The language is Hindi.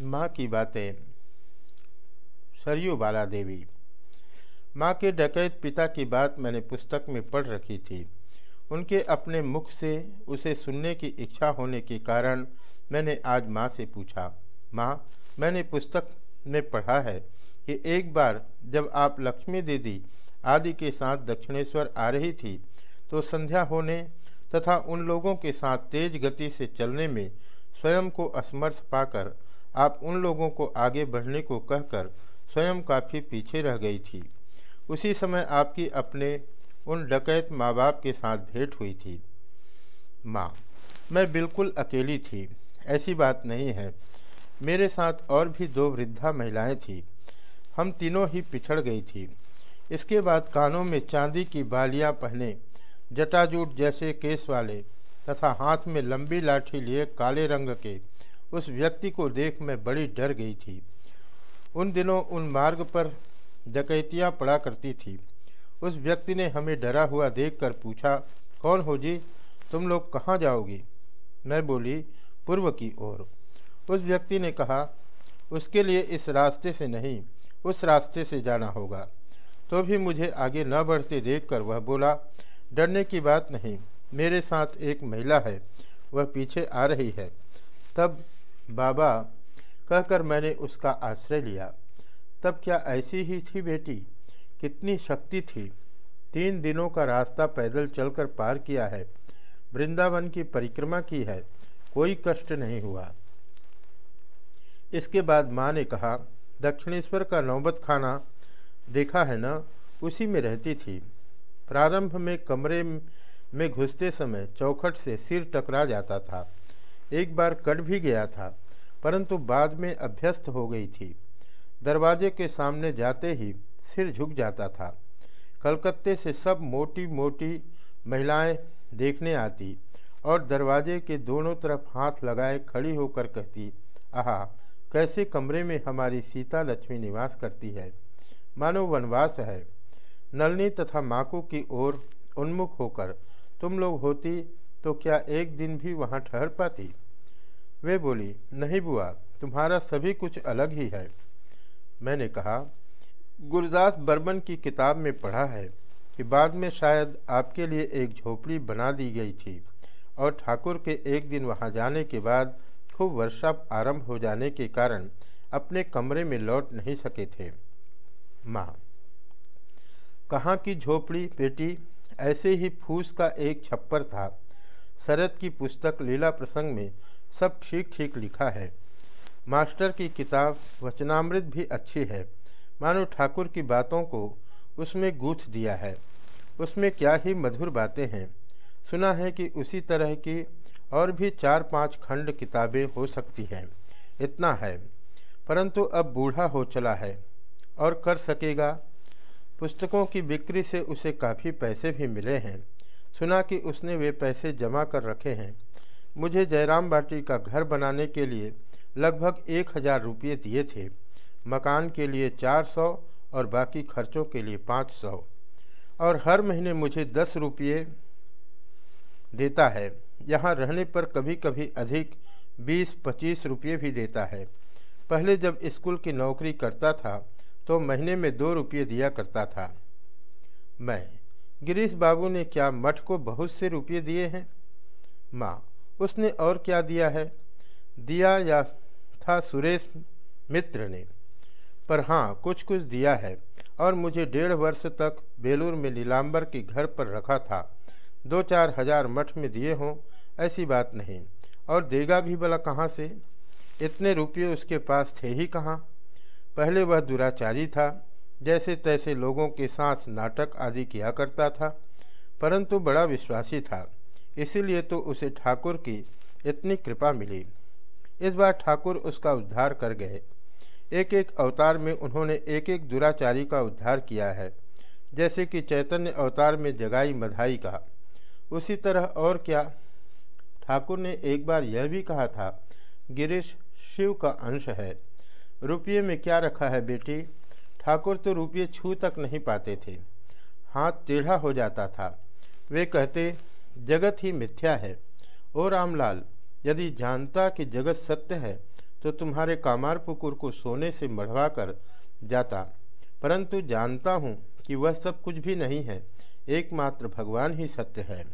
माँ की बातें। सरयू बाला देवी माँ के डकैत पिता की बात मैंने पुस्तक में पढ़ रखी थी। उनके अपने मुख से उसे सुनने की इच्छा होने के कारण मैंने आज माँ से पूछा, माँ, मैंने पुस्तक में पढ़ा है कि एक बार जब आप लक्ष्मी दीदी आदि के साथ दक्षिणेश्वर आ रही थी तो संध्या होने तथा उन लोगों के साथ तेज गति से चलने में स्वयं को असमर्थ पाकर आप उन लोगों को आगे बढ़ने को कहकर स्वयं काफ़ी पीछे रह गई थी। उसी समय आपकी अपने उन डकैत माँ बाप के साथ भेंट हुई थी। माँ, मैं बिल्कुल अकेली थी। ऐसी बात नहीं है। मेरे साथ और भी दो वृद्धा महिलाएँ थी। हम तीनों ही पिछड़ गई थी। इसके बाद कानों में चांदी की बालियाँ पहने, जटाजूट जैसे केस वाले तथा हाथ में लंबी लाठी लिए काले रंग के उस व्यक्ति को देख मैं बड़ी डर गई थी। उन दिनों उन मार्ग पर डकैतियाँ पड़ा करती थी। उस व्यक्ति ने हमें डरा हुआ देखकर पूछा, कौन हो जी? तुम लोग कहाँ जाओगी? मैं बोली, पूर्व की ओर। उस व्यक्ति ने कहा, उसके लिए इस रास्ते से नहीं, उस रास्ते से जाना होगा। तो भी मुझे आगे न बढ़ते देखकर वह बोला, डरने की बात नहीं, मेरे साथ एक महिला है, वह पीछे आ रही है। तब बाबा, कहकर मैंने उसका आश्रय लिया। तब क्या ऐसी ही थी बेटी? कितनी शक्ति थी। तीन दिनों का रास्ता पैदल चलकर पार किया है। वृंदावन की परिक्रमा की है। कोई कष्ट नहीं हुआ। इसके बाद माँ ने कहा, दक्षिणेश्वर का नौबत खाना देखा है ना? उसी में रहती थी। प्रारंभ में कमरे में घुसते समय चौखट से सिर टकरा जाता था। एक बार कट भी गया था, परंतु बाद में अभ्यस्त हो गई थी। दरवाजे के सामने जाते ही सिर झुक जाता था। कलकत्ते से सब मोटी मोटी महिलाएँ देखने आती और दरवाजे के दोनों तरफ़ हाथ लगाए खड़ी होकर कहती, आहा, कैसे कमरे में हमारी सीता लक्ष्मी निवास करती है? मानो वनवास है। नलनी तथा माकू की ओर उन्मुख होकर, तुम लोग होती तो क्या एक दिन भी वहाँ ठहर पाती? वे बोली, नहीं बुआ, तुम्हारा सभी कुछ अलग ही है। मैंने कहा, गुरदास बर्मन की किताब में पढ़ा है कि बाद में शायद आपके लिए एक झोपड़ी बना दी गई थी और ठाकुर के एक दिन वहाँ जाने के बाद खूब वर्षा आरंभ हो जाने के कारण अपने कमरे में लौट नहीं सके थे। माँ, कहाँ की झोपड़ी बेटी? ऐसे ही फूस का एक छप्पर था। शरद की पुस्तक लीला प्रसंग में सब ठीक ठीक लिखा है। मास्टर की किताब वचनामृत भी अच्छी है। मानो ठाकुर की बातों को उसमें गूँथ दिया है। उसमें क्या ही मधुर बातें हैं। सुना है कि उसी तरह की और भी चार पाँच खंड किताबें हो सकती हैं। इतना है। परंतु अब बूढ़ा हो चला है। और कर सकेगा? पुस्तकों की बिक्री से उसे काफ़ी पैसे भी मिले हैं। सुना कि उसने वे पैसे जमा कर रखे हैं। मुझे जयराम बाटी का घर बनाने के लिए लगभग एक हज़ार रुपये दिए थे। मकान के लिए चार सौ और बाकी खर्चों के लिए पाँच सौ। और हर महीने मुझे दस रुपये देता है। यहाँ रहने पर कभी कभी अधिक बीस, पच्चीस रुपये भी देता है। पहले जब स्कूल की नौकरी करता था तो महीने में दो रुपये दिया करता था। मैं, गिरीश बाबू ने क्या मठ को बहुत से रुपये दिए हैं? माँ उसने और क्या दिया है? दिया या था सुरेश मित्र ने। पर हाँ कुछ कुछ दिया है और मुझे डेढ़ वर्ष तक बेलूर में नीलाम्बर के घर पर रखा था। दो चार हज़ार मठ में दिए हों, ऐसी बात नहीं। और देगा भी भला कहाँ से? इतने रुपये उसके पास थे ही कहाँ? पहले वह दुराचारी था जैसे तैसे लोगों के साथ नाटक आदि किया करता था, परंतु बड़ा विश्वासी था। इसीलिए तो उसे ठाकुर की इतनी कृपा मिली। इस बार ठाकुर उसका उद्धार कर गए। एक एक अवतार में उन्होंने एक एक दुराचारी का उद्धार किया है। जैसे कि चैतन्य अवतार में जगाई मधाई का। उसी तरह और क्या? ठाकुर ने एक बार यह भी कहा था, गिरीश, शिव का अंश है। रुपये में क्या रखा है बेटी? ठाकुर तो रुपये छू तक नहीं पाते थे। हाथ टेढ़ा हो जाता था। वे कहते जगत ही मिथ्या है। ओ रामलाल, यदि जानता कि जगत सत्य है तो तुम्हारे कामार पुकुर को सोने से मढ़वा कर जाता। परंतु जानता हूँ कि वह सब कुछ भी नहीं है, एकमात्र भगवान ही सत्य है।